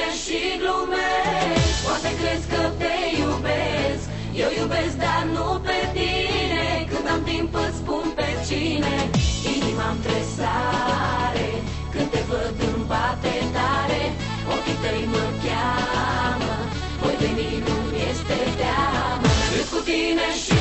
mine și glumești. Poate crezi că te iubesc. Eu iubesc, dar nu pe tine. Când am timp îți spun pe cine. Inima-mi tresare. Când te văd îmi bate tare. Ochii tăi mă cheamă. Voi veni, nu este teamă. Râs cu tine și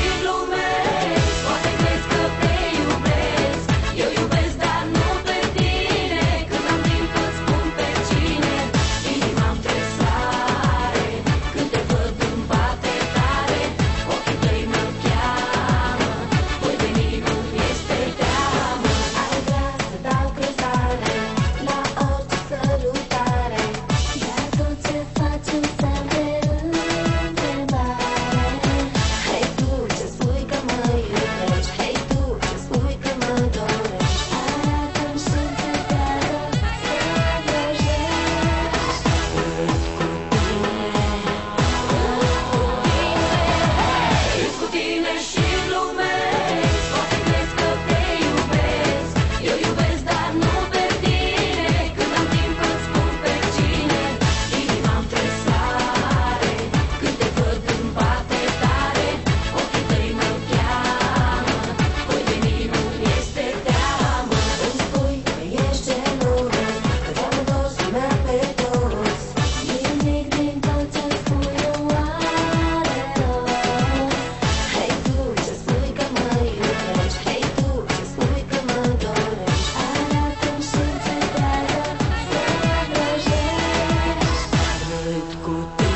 aku